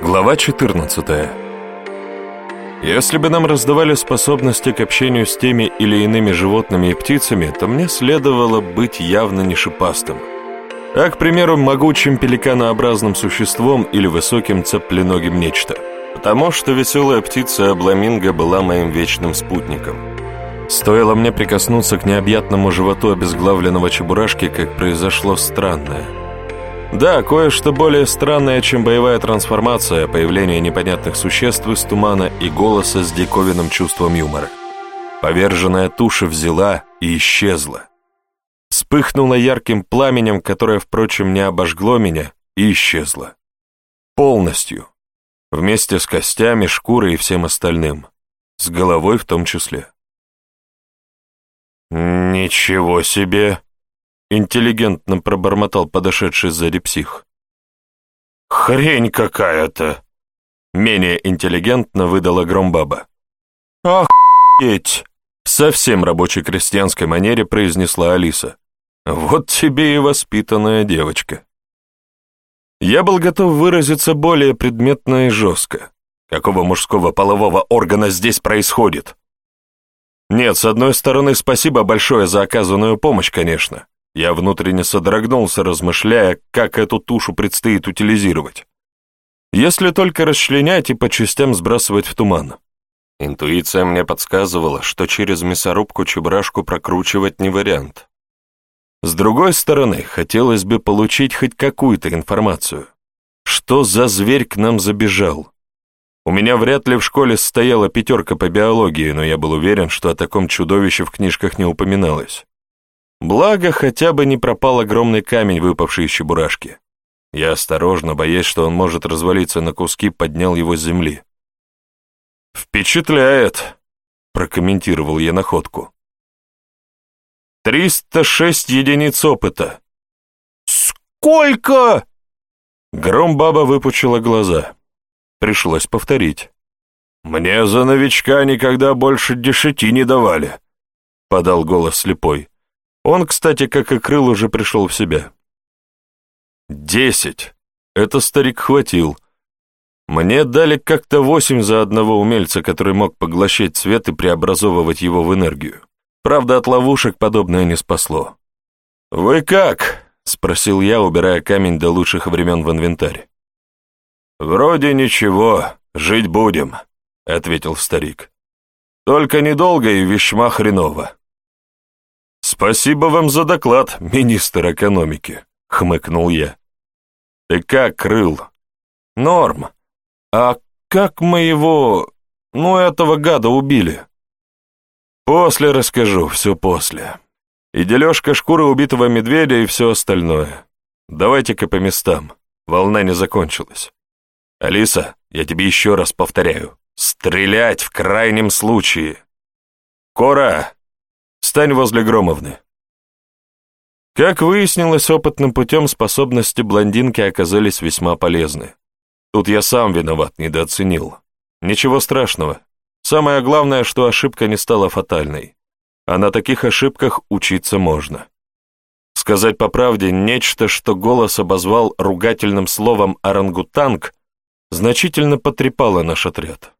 Глава 14. Если бы нам раздавали способности к общению с теми или иными животными и птицами, то мне следовало быть явно не шипастым, а, к примеру, могучим пеликанообразным существом или высоким цепленогим нечто, потому что веселая птица Абламинго была моим вечным спутником. Стоило мне прикоснуться к необъятному животу обезглавленного чебурашки, как произошло странное – да, кое-что более странное, чем боевая трансформация, появление непонятных существ из тумана и голоса с диковинным чувством юмора. Поверженная туша взяла и исчезла. Вспыхнула ярким пламенем, которое, впрочем, не обожгло меня, и исчезло. Полностью. Вместе с костями, шкурой и всем остальным. С головой в том числе. «Ничего себе!» Интеллигентно пробормотал подошедший сзади псих. «Хрень какая-то!» Менее интеллигентно выдала Громбаба. «Охуеть!» В совсем рабочей крестьянской манере произнесла Алиса. «Вот тебе и воспитанная девочка». Я был готов выразиться более предметно и жестко. Какого мужского полового органа здесь происходит? Нет, с одной стороны, спасибо большое за оказанную помощь, конечно. Я внутренне содрогнулся, размышляя, как эту тушу предстоит утилизировать. Если только расчленять и по частям сбрасывать в туман. Интуиция мне подсказывала, что через мясорубку чебрашку прокручивать не вариант. С другой стороны, хотелось бы получить хоть какую-то информацию. Что за зверь к нам забежал? У меня вряд ли в школе стояла пятерка по биологии, но я был уверен, что о таком чудовище в книжках не упоминалось. Благо, хотя бы не пропал огромный камень, выпавший из чебурашки. Я осторожно, боясь, что он может развалиться на куски, поднял его с земли. «Впечатляет», — прокомментировал я находку. «Триста шесть единиц опыта». «Сколько?» Громбаба выпучила глаза. Пришлось повторить. «Мне за новичка никогда больше десяти не давали», — подал голос слепой. Он, кстати, как и Крыл, уже пришел в себя. «Десять! Это старик хватил. Мне дали как-то восемь за одного умельца, который мог поглощать свет и преобразовывать его в энергию. Правда, от ловушек подобное не спасло. «Вы как?» — спросил я, убирая камень до лучших времен в инвентарь. «Вроде ничего, жить будем», — ответил старик. «Только недолго и весьма хреново». «Спасибо вам за доклад, министр экономики», — хмыкнул я. «Ты как, Крыл?» «Норм. А как мы его... ну, этого гада убили?» «После расскажу, все после. И дележка шкуры убитого медведя и все остальное. Давайте-ка по местам, волна не закончилась. Алиса, я тебе еще раз повторяю, стрелять в крайнем случае. Кора, Стань возле Громовны». Как выяснилось, опытным путем способности блондинки оказались весьма полезны. Тут я сам виноват, недооценил. Ничего страшного. Самое главное, что ошибка не стала фатальной. А на таких ошибках учиться можно. Сказать по правде, нечто, что голос обозвал ругательным словом «орангутанг», значительно потрепало наш отряд.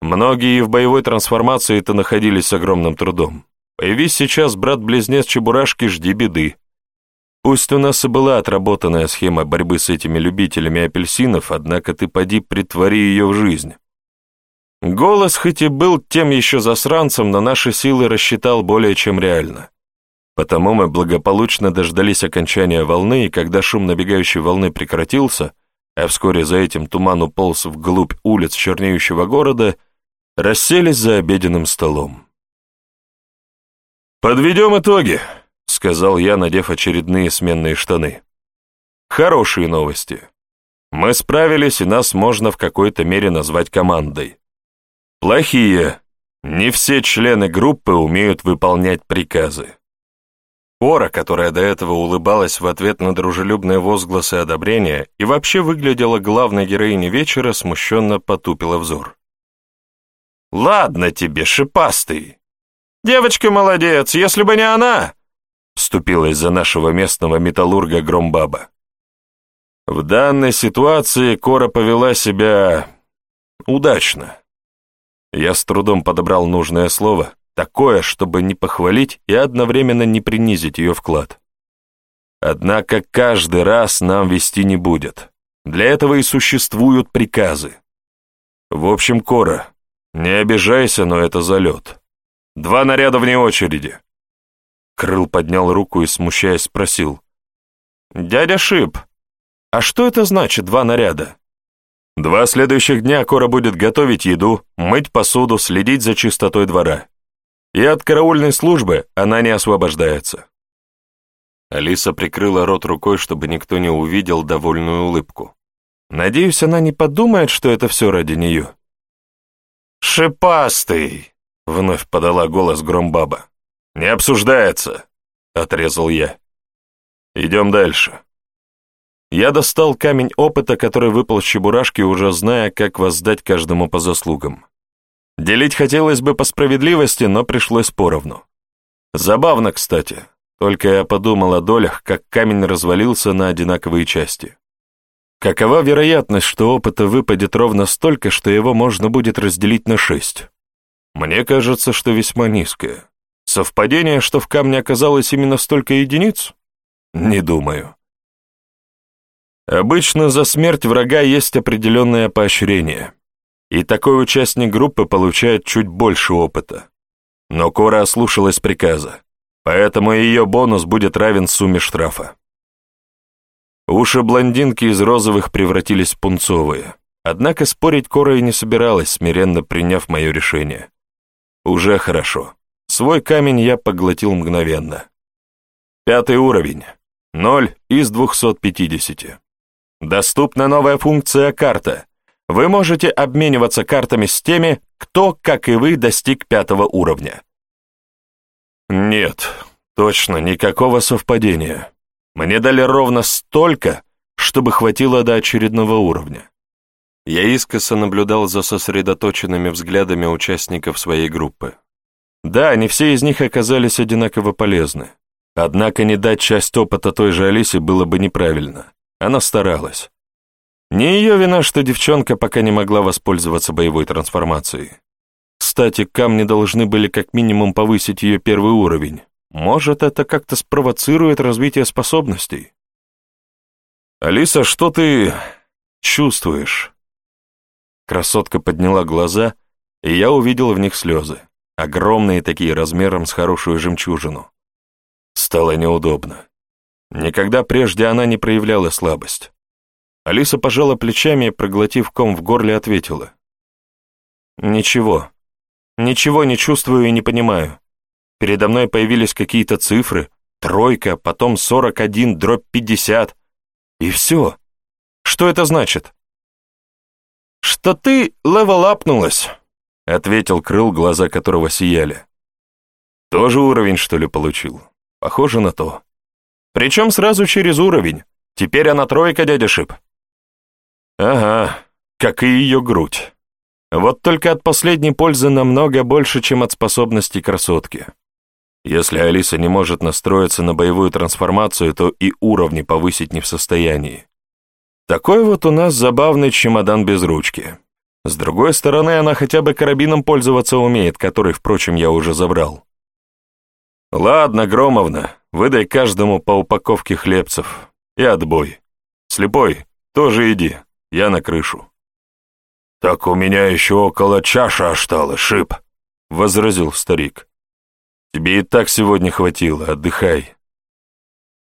Многие в боевой трансформации-то находились с огромным трудом. Появись сейчас брат-близнец Чебурашки, жди беды. Пусть у нас и была отработанная схема борьбы с этими любителями апельсинов, однако ты поди притвори ее в жизнь. Голос хоть и был тем еще засранцем, но наши силы рассчитал более чем реально. Потому мы благополучно дождались окончания волны, и когда шум набегающей волны прекратился, а вскоре за этим туман уполз вглубь улиц чернеющего города, расселись за обеденным столом. «Подведем итоги», — сказал я, надев очередные сменные штаны. «Хорошие новости. Мы справились, и нас можно в какой-то мере назвать командой. Плохие. Не все члены группы умеют выполнять приказы». Ора, которая до этого улыбалась в ответ на дружелюбные возгласы одобрения и вообще выглядела главной героиней вечера, смущенно потупила взор. «Ладно тебе, шипастый!» Девочка молодец, если бы не она!» Вступилась за нашего местного металлурга Громбаба. В данной ситуации Кора повела себя удачно. Я с трудом подобрал нужное слово, такое, чтобы не похвалить и одновременно не принизить ее вклад. Однако каждый раз нам вести не будет. Для этого и существуют приказы. В общем, Кора, не обижайся, но это залет. Два наряда вне очереди. Крыл поднял руку и, смущаясь, спросил. «Дядя Шип, а что это значит, два наряда?» «Два следующих дня Кора будет готовить еду, мыть посуду, следить за чистотой двора. И от караульной службы она не освобождается». Алиса прикрыла рот рукой, чтобы никто не увидел довольную улыбку. «Надеюсь, она не подумает, что это все ради нее». «Шипастый!» — вновь подала голос Громбаба. «Не обсуждается», — отрезал я. «Идем дальше». Я достал камень опыта, который выпал с чебурашки, уже зная, как воздать каждому по заслугам. Делить хотелось бы по справедливости, но пришлось поровну. Забавно, кстати, только я подумал о долях, как камень развалился на одинаковые части. Какова вероятность, что опыта выпадет ровно столько, что его можно будет разделить на шесть? Мне кажется, что весьма низкая. Совпадение, что в камне оказалось именно столько единиц? Не думаю. Обычно за смерть врага есть определенное поощрение, и такой участник группы получает чуть больше опыта. Но Кора ослушалась приказа, поэтому ее бонус будет равен сумме штрафа. Уши блондинки из розовых превратились в пунцовые, однако спорить Кора и не собиралась, смиренно приняв мое решение. Уже хорошо. Свой камень я поглотил мгновенно. Пятый уровень. 0 из 250. Доступна новая функция «Карта». Вы можете обмениваться картами с теми, кто, как и вы, достиг пятого уровня. Нет, точно, никакого совпадения. Мне дали ровно столько, чтобы хватило до очередного уровня. Я искоса наблюдал за сосредоточенными взглядами участников своей группы. Да, не все из них оказались одинаково полезны. Однако не дать часть опыта той же Алисе было бы неправильно. Она старалась. Не ее вина, что девчонка пока не могла воспользоваться боевой трансформацией. Кстати, камни должны были как минимум повысить ее первый уровень. Может, это как-то спровоцирует развитие способностей? «Алиса, что ты чувствуешь?» Красотка подняла глаза, и я увидел в них слезы огромные такие размером с хорошую жемчужину. Стало неудобно. Никогда прежде она не проявляла слабость. Алиса пожала плечами и, проглотив ком в горле, ответила. «Ничего. Ничего не чувствую и не понимаю. Передо мной появились какие-то цифры, тройка, потом 41, дробь 50. И все. Что это значит?» «Что ты левелапнулась», — ответил Крыл, глаза которого сияли. «Тоже уровень, что ли, получил? Похоже на то. Причем сразу через уровень. Теперь она тройка, дядя Шип». «Ага, как и ее грудь. Вот только от последней пользы намного больше, чем от способностей красотки. Если Алиса не может настроиться на боевую трансформацию, то и уровни повысить не в состоянии. Такой вот у нас забавный чемодан без ручки». С другой стороны, она хотя бы карабином пользоваться умеет, который, впрочем, я уже забрал. Ладно, Громовна, выдай каждому по упаковке хлебцев. И отбой. Слепой, тоже иди, я на крышу. Так у меня еще около чаша осталось, шип, возразил старик. Тебе и так сегодня хватило, отдыхай.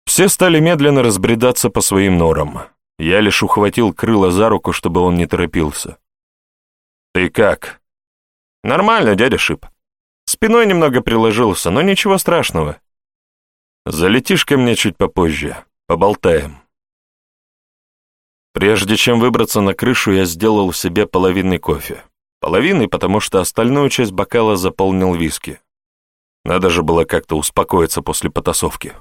Все стали медленно разбредаться по своим норам. Я лишь ухватил крыло за руку, чтобы он не торопился. «Ты как?» «Нормально, дядя Шип. Спиной немного приложился, но ничего страшного. Залетишь ко мне чуть попозже, поболтаем». Прежде чем выбраться на крышу, я сделал себе половинный кофе. Половинный, потому что остальную часть бокала заполнил виски. Надо же было как-то успокоиться после потасовки.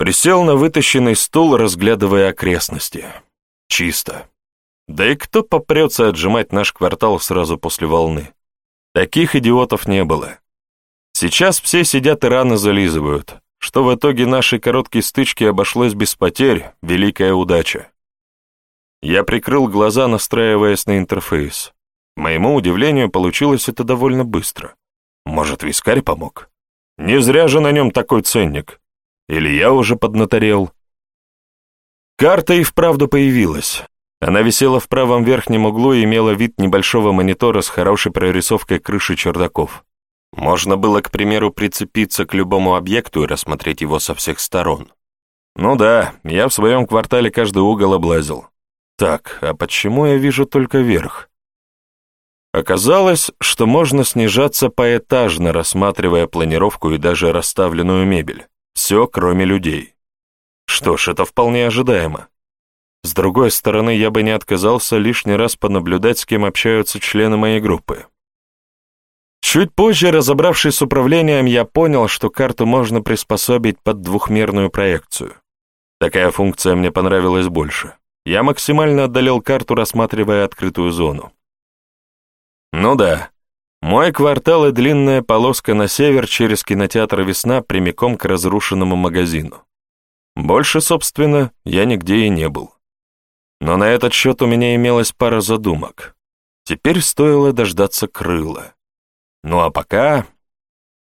Присел на вытащенный стул, разглядывая окрестности. Чисто. Да и кто попрется отжимать наш квартал сразу после волны? Таких идиотов не было. Сейчас все сидят и рано зализывают, что в итоге нашей короткой стычки обошлось без потерь, великая удача. Я прикрыл глаза, настраиваясь на интерфейс. Моему удивлению, получилось это довольно быстро. Может, вискарь помог? Не зря же на нем такой ценник. Или я уже поднаторел? Карта и вправду появилась. Она висела в правом верхнем углу и имела вид небольшого монитора с хорошей прорисовкой крыши чердаков. Можно было, к примеру, прицепиться к любому объекту и рассмотреть его со всех сторон. Ну да, я в своем квартале каждый угол облазил. Так, а почему я вижу только верх? Оказалось, что можно снижаться поэтажно, рассматривая планировку и даже расставленную мебель. Все, кроме людей. Что ж, это вполне ожидаемо. С другой стороны, я бы не отказался лишний раз понаблюдать, с кем общаются члены моей группы. Чуть позже, разобравшись с управлением, я понял, что карту можно приспособить под двухмерную проекцию. Такая функция мне понравилась больше. Я максимально отдалил карту, рассматривая открытую зону. Ну да, мой квартал и длинная полоска на север через кинотеатр «Весна» прямиком к разрушенному магазину. Больше, собственно, я нигде и не был. Но на этот счет у меня имелась пара задумок. Теперь стоило дождаться крыла. Ну а пока...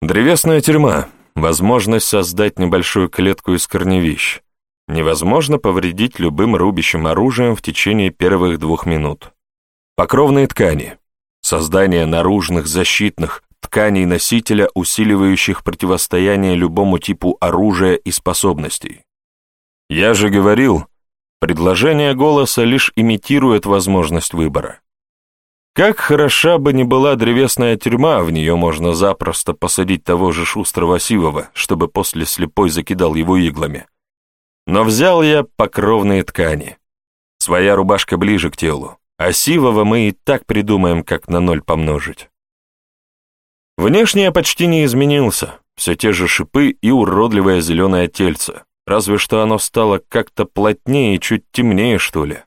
Древесная тюрьма, возможность создать небольшую клетку из корневищ. Невозможно повредить любым рубящим оружием в течение первых двух минут. Покровные ткани. Создание наружных защитных тканей носителя, усиливающих противостояние любому типу оружия и способностей. Я же говорил, предложение голоса лишь имитирует возможность выбора. Как хороша бы ни была древесная тюрьма, в нее можно запросто посадить того же шустрого Сивова, чтобы после слепой закидал его иглами. Но взял я покровные ткани. Своя рубашка ближе к телу. А сивого мы и так придумаем, как на ноль помножить. Внешне я почти не изменился, все те же шипы и уродливое зеленое тельце, разве что оно стало как-то плотнее и чуть темнее, что ли.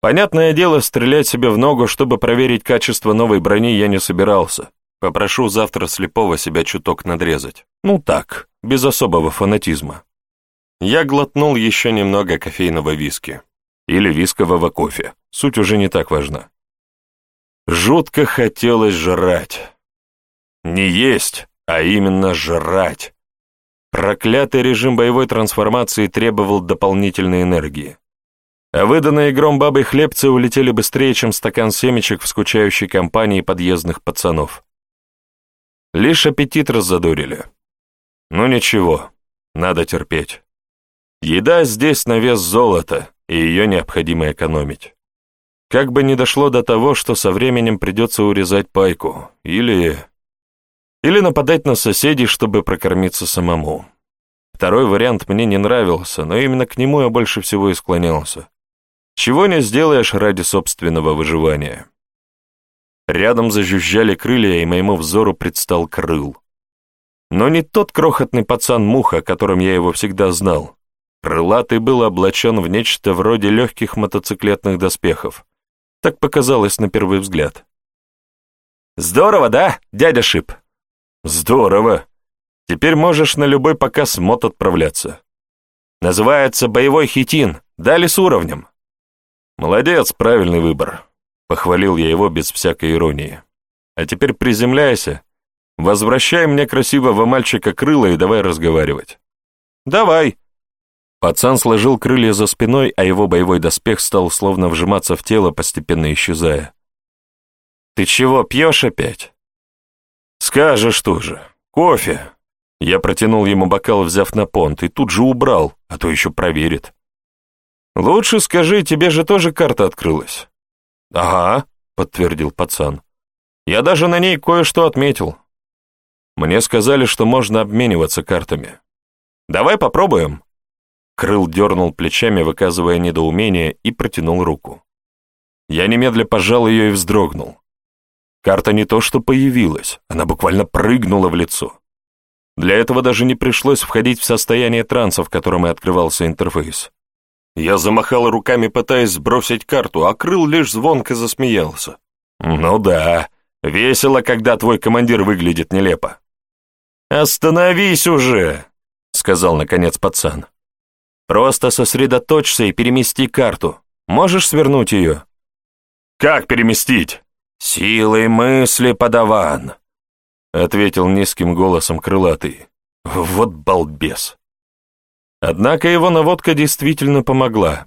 Понятное дело, стрелять себе в ногу, чтобы проверить качество новой брони, я не собирался. Попрошу завтра слепого себя чуток надрезать. Ну так, без особого фанатизма. Я глотнул еще немного кофейного виски. Или вискового кофе суть уже не так важна. Жутко хотелось жрать. Не есть, а именно жрать. Проклятый режим боевой трансформации требовал дополнительной энергии. А выданные гром бабой хлебцы улетели быстрее, чем стакан семечек в скучающей компании подъездных пацанов. Лишь аппетит раззадорили. Ну ничего, надо терпеть. Еда здесь на вес золота, и ее необходимо экономить. Как бы ни дошло до того, что со временем придется урезать пайку, или... Или нападать на соседей, чтобы прокормиться самому. Второй вариант мне не нравился, но именно к нему я больше всего и склонялся. Чего не сделаешь ради собственного выживания. Рядом зажужжали крылья, и моему взору предстал крыл. Но не тот крохотный пацан-муха, которым я его всегда знал. Крылатый был облачен в нечто вроде легких мотоциклетных доспехов. Так показалось на первый взгляд. «Здорово, да, дядя Шип?» «Здорово. Теперь можешь на любой показ мод отправляться. Называется «Боевой хитин», дали с уровнем». «Молодец, правильный выбор», — похвалил я его без всякой иронии. «А теперь приземляйся, возвращай мне красивого мальчика крыло и давай разговаривать». «Давай», Пацан сложил крылья за спиной, а его боевой доспех стал словно вжиматься в тело, постепенно исчезая. «Ты чего, пьешь опять?» «Скажешь тоже. Кофе». Я протянул ему бокал, взяв на понт, и тут же убрал, а то еще проверит. «Лучше скажи, тебе же тоже карта открылась?» «Ага», — подтвердил пацан. «Я даже на ней кое-что отметил. Мне сказали, что можно обмениваться картами. Давай попробуем». Крыл дернул плечами, выказывая недоумение, и протянул руку. Я немедля пожал ее и вздрогнул. Карта не то что появилась, она буквально прыгнула в лицо. Для этого даже не пришлось входить в состояние транса, в котором и открывался интерфейс. Я замахал руками, пытаясь сбросить карту, а Крыл лишь звонко засмеялся. «Ну да, весело, когда твой командир выглядит нелепо». «Остановись уже!» — сказал наконец пацан. Просто сосредоточься и перемести карту. Можешь свернуть ее?» «Как переместить?» «Силой мысли, подаван», — ответил низким голосом крылатый. «Вот балбес». Однако его наводка действительно помогла.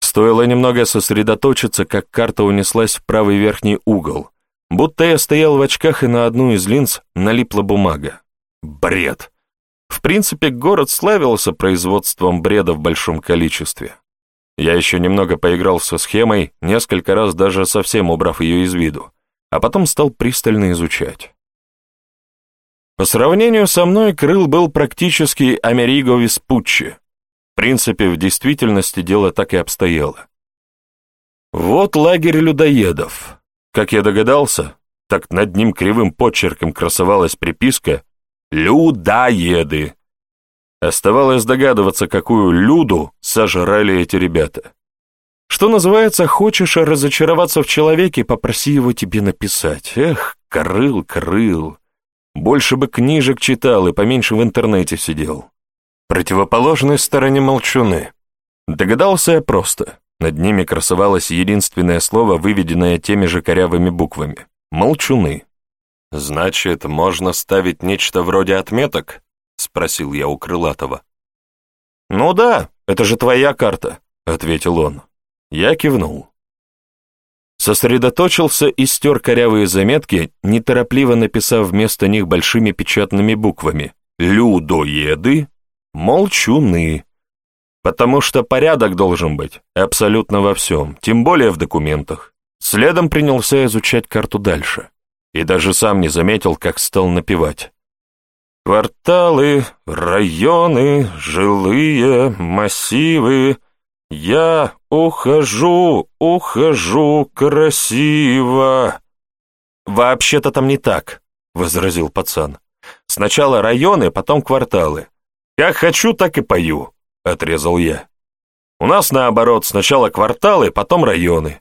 Стоило немного сосредоточиться, как карта унеслась в правый верхний угол, будто я стоял в очках, и на одну из линз налипла бумага. Бред. В принципе, город славился производством бреда в большом количестве. Я еще немного поиграл со схемой, несколько раз даже совсем убрав ее из виду, а потом стал пристально изучать. По сравнению со мной, Крыл был практически Америго Веспуччи. В принципе, в действительности дело так и обстояло. Вот лагерь людоедов. Как я догадался, так над ним кривым почерком красовалась приписка «Людоеды». Оставалось догадываться, какую люду сожрали эти ребята. Что называется, хочешь разочароваться в человеке, попроси его тебе написать. Эх, крыл, крыл. Больше бы книжек читал и поменьше в интернете сидел. Противоположной стороне молчуны. Догадался я просто. Над ними красовалось единственное слово, выведенное теми же корявыми буквами. Молчуны. Значит, можно ставить нечто вроде отметок? — спросил я у Крылатого. «Ну да, это же твоя карта», — ответил он. Я кивнул. Сосредоточился и стер корявые заметки, неторопливо написав вместо них большими печатными буквами «Людоеды, молчуны». Потому что порядок должен быть абсолютно во всем, тем более в документах. Следом принялся изучать карту дальше. И даже сам не заметил, как стал напевать. Кварталы, районы, жилые массивы. Я ухожу, ухожу красиво. Вообще-то там не так, возразил пацан. Сначала районы, потом кварталы. Как хочу, так и пою, отрезал я. У нас наоборот, сначала кварталы, потом районы.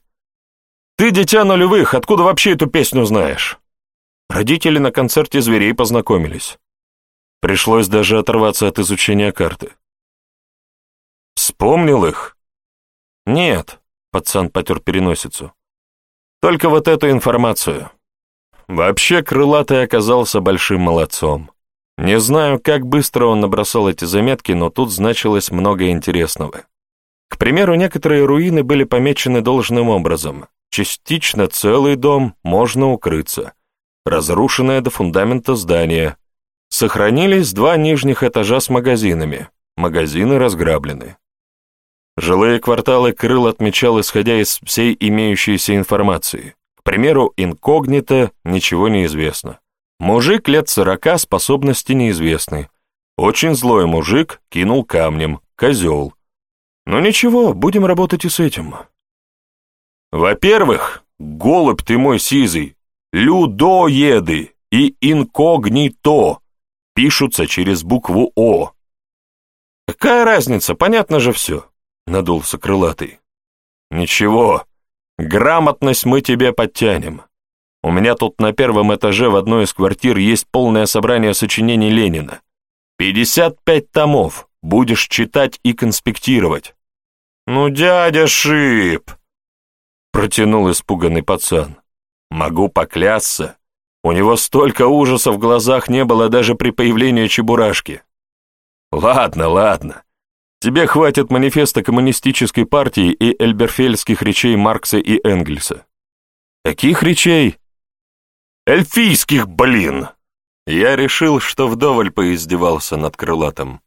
Ты дитя нулевых, откуда вообще эту песню знаешь? Родители на концерте зверей познакомились. Пришлось даже оторваться от изучения карты. «Вспомнил их?» «Нет», — пацан потер переносицу. «Только вот эту информацию». Вообще, Крылатый оказался большим молодцом. Не знаю, как быстро он набросал эти заметки, но тут значилось много интересного. К примеру, некоторые руины были помечены должным образом. Частично целый дом, можно укрыться. Разрушенное до фундамента здание, Сохранились два нижних этажа с магазинами. Магазины разграблены. Жилые кварталы Крыл отмечал, исходя из всей имеющейся информации. К примеру, инкогнито, ничего не известно. Мужик лет сорока, способности неизвестны. Очень злой мужик, кинул камнем, козел. Но ничего, будем работать и с этим. Во-первых, голубь ты мой сизый, людоеды и инкогнито пишутся через букву «О». «Какая разница? Понятно же все», — надулся крылатый. «Ничего, грамотность мы тебе подтянем. У меня тут на первом этаже в одной из квартир есть полное собрание сочинений Ленина. 55 томов, будешь читать и конспектировать». «Ну, дядя Шип!» — протянул испуганный пацан. «Могу поклясться, у него столько ужаса в глазах не было даже при появлении Чебурашки. Ладно, ладно. Тебе хватит манифеста коммунистической партии и эльберфельских речей Маркса и Энгельса. Каких речей? Эльфийских, блин! Я решил, что вдоволь поиздевался над крылатым.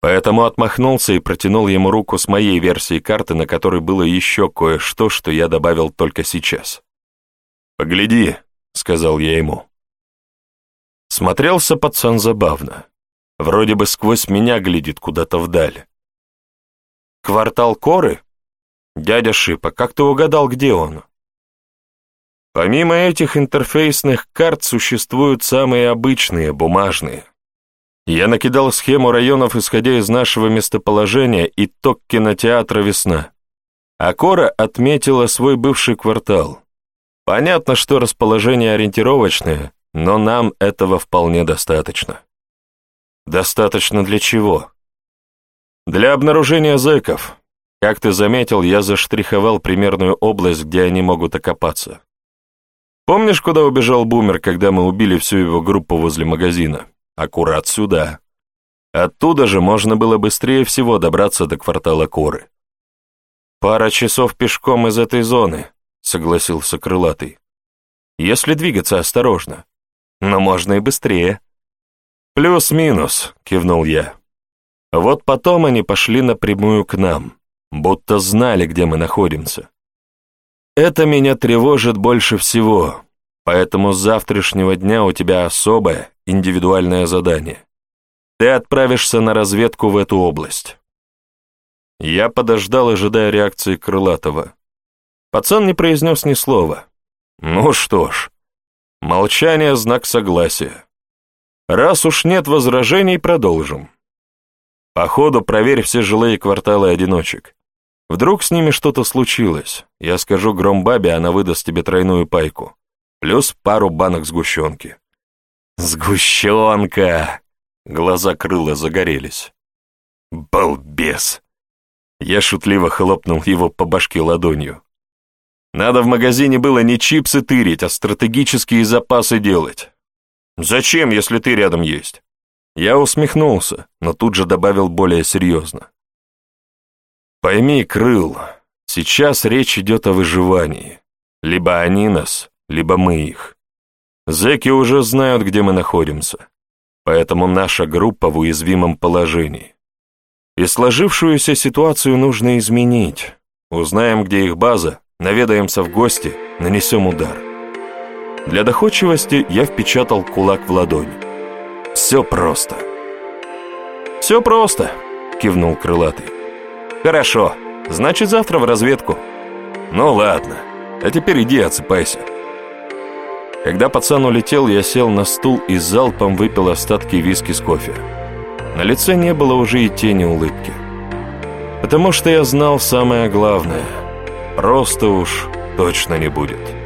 Поэтому отмахнулся и протянул ему руку с моей версией карты, на которой было еще кое-что, что я добавил только сейчас. «Погляди», сказал я ему. Смотрелся пацан забавно. Вроде бы сквозь меня глядит куда-то вдаль. Квартал Коры? Дядя Шипа, как ты угадал, где он? Помимо этих интерфейсных карт существуют самые обычные, бумажные. Я накидал схему районов, исходя из нашего местоположения, и ток кинотеатра «Весна». А Кора отметила свой бывший квартал. Понятно, что расположение ориентировочное, но нам этого вполне достаточно. Достаточно для чего? Для обнаружения зэков. Как ты заметил, я заштриховал примерную область, где они могут окопаться. Помнишь, куда убежал Бумер, когда мы убили всю его группу возле магазина? Аккурат сюда. Оттуда же можно было быстрее всего добраться до квартала Коры. «Пара часов пешком из этой зоны», — согласился Крылатый. «Если двигаться осторожно. Но можно и быстрее». «Плюс-минус», — кивнул я. Вот потом они пошли напрямую к нам, будто знали, где мы находимся. Это меня тревожит больше всего, поэтому с завтрашнего дня у тебя особое, индивидуальное задание. Ты отправишься на разведку в эту область. Я подождал, ожидая реакции Крылатова. Пацан не произнес ни слова. Ну что ж, молчание — знак согласия. Раз уж нет возражений, продолжим. Походу, проверь все жилые кварталы одиночек. Вдруг с ними что-то случилось. Я скажу Громбабе, она выдаст тебе тройную пайку. Плюс пару банок сгущенки. Сгущенка! Глаза крыла загорелись. Балбес! Я шутливо хлопнул его по башке ладонью. Надо в магазине было не чипсы тырить, а стратегические запасы делать. Зачем, если ты рядом есть? Я усмехнулся, но тут же добавил более серьезно. Пойми, Крыл, сейчас речь идет о выживании. Либо они нас, либо мы их. Зеки уже знают, где мы находимся, поэтому наша группа в уязвимом положении. И сложившуюся ситуацию нужно изменить. Узнаем, где их база, наведаемся в гости, нанесем удар. Для доходчивости я впечатал кулак в ладонь. Все просто. «Все просто», — кивнул крылатый. «Хорошо, значит, завтра в разведку». «Ну ладно, а теперь иди отсыпайся». Когда пацан улетел, я сел на стул и залпом выпил остатки виски с кофе. На лице не было уже и тени улыбки. Потому что я знал самое главное. Просто уж точно не будет.